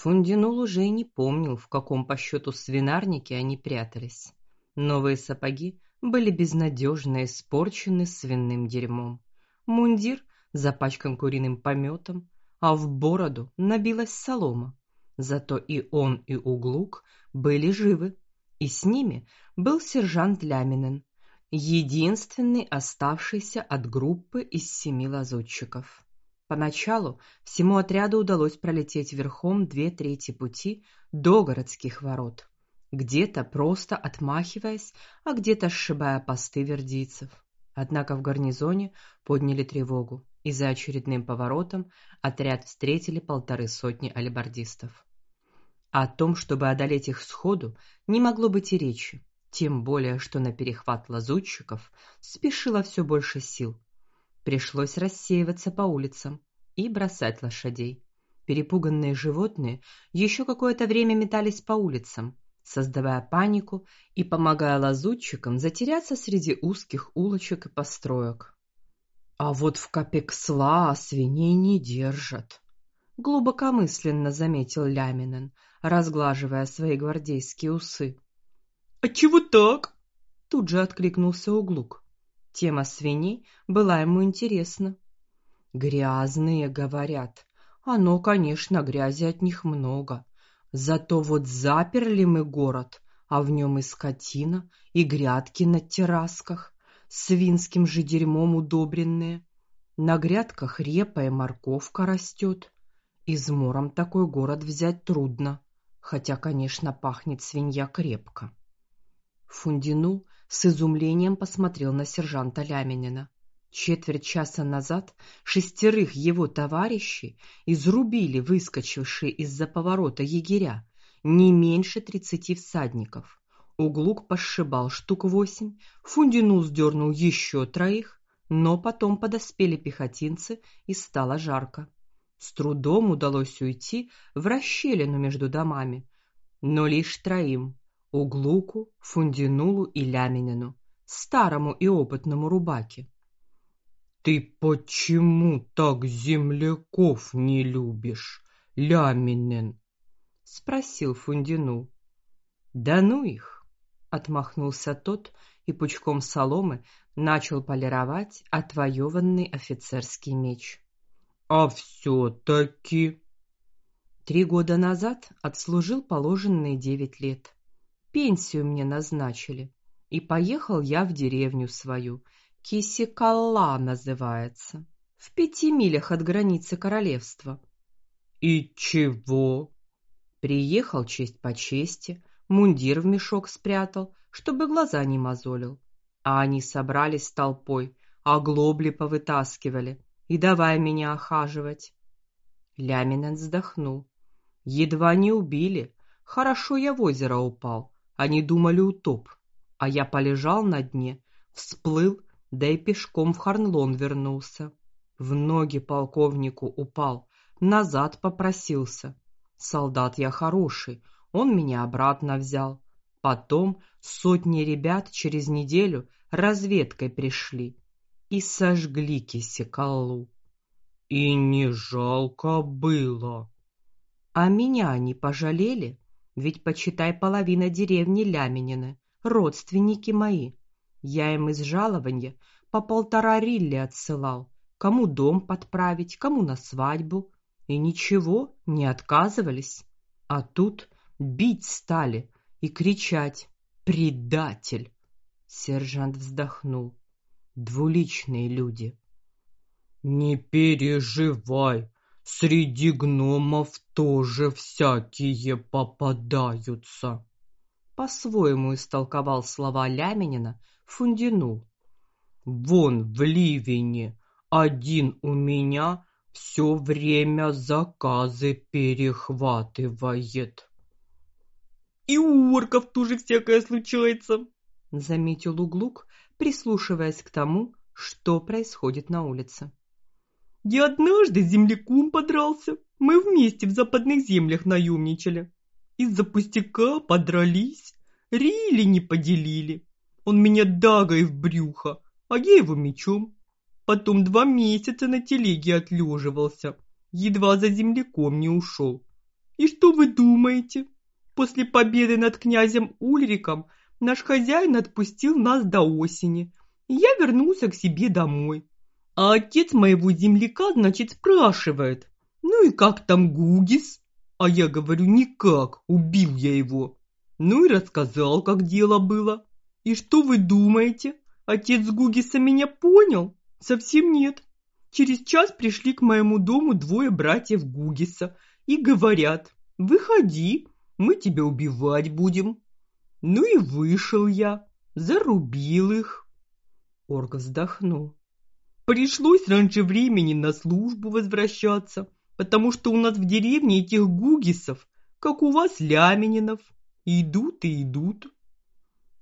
Фундинул уже и не помнил, в каком по счету свинарнике они прятались. Новые сапоги были безнадежно испорчены свиным дерьмом. Мундир запачкан куриным пометом, а в бороду набилась солома. Зато и он, и Углук были живы, и с ними был сержант Ляминен, единственный оставшийся от группы из семи лазутчиков. Поначалу всему отряду удалось пролететь верхом две трети пути до городских ворот, где-то просто отмахиваясь, а где-то сшибая посты вердийцев. Однако в гарнизоне подняли тревогу, и за очередным поворотом отряд встретили полторы сотни алибардистов. О том, чтобы одолеть их сходу, не могло быть и речи, тем более что на перехват лазутчиков спешило все больше сил. Пришлось рассеиваться по улицам и бросать лошадей. Перепуганные животные еще какое-то время метались по улицам, создавая панику и помогая лазутчикам затеряться среди узких улочек и построек. А вот в Капексла свиней не держат, глубокомысленно заметил Ляминен, разглаживая свои гвардейские усы. А чего так? Тут же откликнулся Углук. Тема свиней была ему интересна. Грязные, говорят. Оно, конечно, грязи от них много. Зато вот заперли мы город, а в нем и скотина, и грядки на террасках, свинским же дерьмом удобренные. На грядках репа и морковка растет. Измором такой город взять трудно, хотя, конечно, пахнет свинья крепко. Фундину с изумлением посмотрел на сержанта Ляминина. Четверть часа назад шестерых его товарищей изрубили выскочившие из-за поворота егеря, не меньше тридцати всадников. Углук пошибал штук восемь, Фундину сдернул еще троих, но потом подоспели пехотинцы и стало жарко. С трудом удалось уйти в расщелину между домами, но лишь троим: Углуку, Фундинулу и Ляминину, старому и опытному рубаке. Ты почему так земляков не любишь, Ляминен? спросил Фундину. Да ну их, отмахнулся тот и пучком соломы начал полировать отвоеванный офицерский меч. А все таки Три года назад отслужил положенные девять лет. Пенсию мне назначили, и поехал я в деревню свою, Кисикалла называется, в пяти милях от границы королевства. И чего? Приехал честь по чести, мундир в мешок спрятал, чтобы глаза не мозолил. А они собрались толпой, оглобли повытаскивали и давай меня охаживать. Ляминен вздохнул. Едва не убили. Хорошо я в озеро упал. Они думали утоп, а я полежал на дне, всплыл да и пешком в Харнлон вернулся. В ноги полковнику упал, назад попросился. Солдат я хороший, он меня обратно взял. Потом сотни ребят через неделю разведкой пришли и сожгли Кисикалу. И не жалко было. А меня они пожалели, ведь почитай половина деревни Ляминины, родственники мои. Я им из жалования по полтора рилли отсылал, кому дом подправить, кому на свадьбу, и ничего, не отказывались. А тут бить стали и кричать: "Предатель!" Сержант вздохнул. Двуличные люди. Не переживай, среди гномов тоже всякие попадаются. По-своему истолковал слова Ляминина Фундину. Вон в Ливине один у меня все время заказы перехватывает. И у орков тоже всякое случается, заметил Углук, прислушиваясь к тому, что происходит на улице. Я однажды с земляком подрался. Мы вместе в западных землях наемничали. Из-за пустяка подрались, рили не поделили. Он меня дагой в брюхо, а я его мечом. Потом два месяца на телеге отлеживался, едва за земляком не ушел. И что вы думаете? После победы над князем Ульриком наш хозяин отпустил нас до осени, и я вернулся к себе домой. А отец моего земляка, значит, спрашивает, ну и как там Гугис? А я говорю, никак, убил я его. Ну и рассказал, как дело было. И что вы думаете? Отец Гугиса меня понял? Совсем нет. Через час пришли к моему дому двое братьев Гугиса и говорят, выходи, мы тебя убивать будем. Ну и вышел я, зарубил их. Орк вздохнул. Пришлось раньше времени на службу возвращаться, потому что у нас в деревне этих гугисов, как у вас лямининов, идут и идут.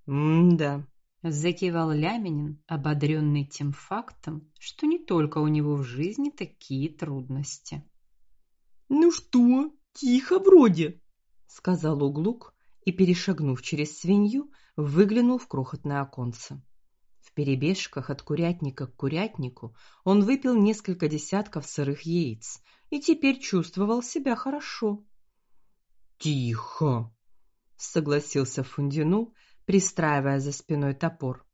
М-да, закивал Ляминин, ободренный тем фактом, что не только у него в жизни такие трудности. Ну что, тихо вроде, сказал Углук и, перешагнув через свинью, выглянул в крохотное оконце. Перебежках от курятника к курятнику он выпил несколько десятков сырых яиц и теперь чувствовал себя хорошо. Тихо, согласился Фундину, пристраивая за спиной топор.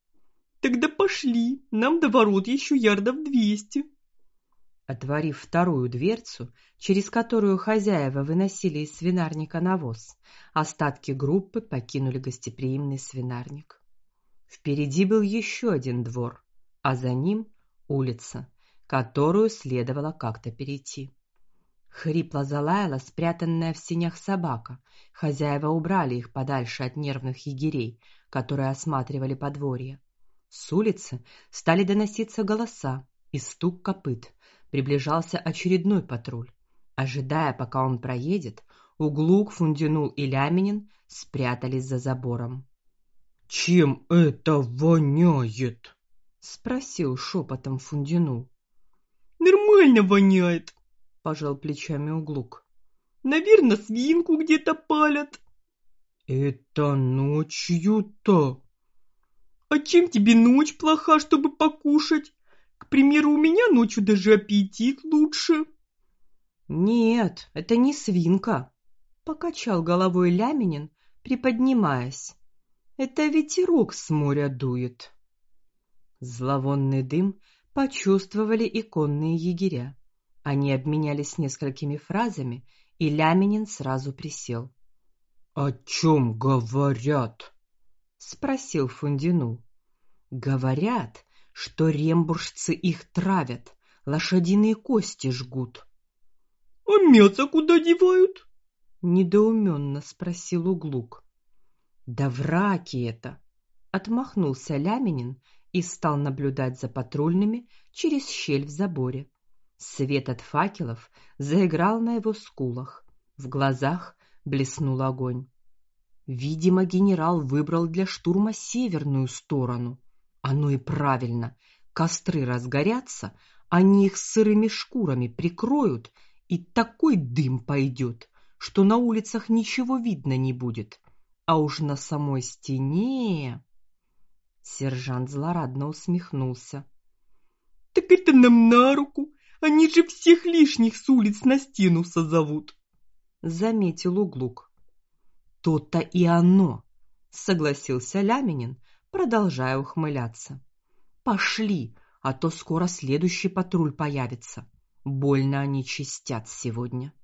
Тогда пошли, нам до ворот еще ярдов двести. Отворив вторую дверцу, через которую хозяева выносили из свинарника навоз, остатки группы покинули гостеприимный свинарник. Впереди был еще один двор, а за ним улица, которую следовало как-то перейти. Хрипло залаяла спрятанная в сенях собака. Хозяева убрали их подальше от нервных егерей, которые осматривали подворье. С улицы стали доноситься голоса и стук копыт приближался очередной патруль. Ожидая, пока он проедет, Углук, Фундинул и Ляминин спрятались за забором. Чем это воняет? спросил шепотом Фундинул. Нормально воняет, пожал плечами Углук. Наверное, свинку где-то палят. Это ночью-то. А чем тебе ночь плоха, чтобы покушать? К примеру, у меня ночью даже аппетит лучше. Нет, это не свинка, покачал головой Ляминин, приподнимаясь. Это ветерок с моря дует. Зловонный дым почувствовали и конные егеря. Они обменялись несколькими фразами, и Ляминин сразу присел. О чем говорят? спросил Фундину. Говорят, что рембуржцы их травят, лошадиные кости жгут. А мясо куда девают? недоуменно спросил Углук. Да враки это, отмахнулся Ляминин и стал наблюдать за патрульными через щель в заборе. Свет от факелов заиграл на его скулах, в глазах блеснул огонь. Видимо, генерал выбрал для штурма северную сторону. Оно и правильно. Костры разгорятся, они их сырыми шкурами прикроют, и такой дым пойдет, что на улицах ничего видно не будет. А уж на самой стене Сержант злорадно усмехнулся. Так это нам на руку. Они же всех лишних с улиц на стену созовут, заметил Углук. То-то и оно, согласился Ляминин, продолжая ухмыляться. Пошли, а то скоро следующий патруль появится. Больно они чистят сегодня.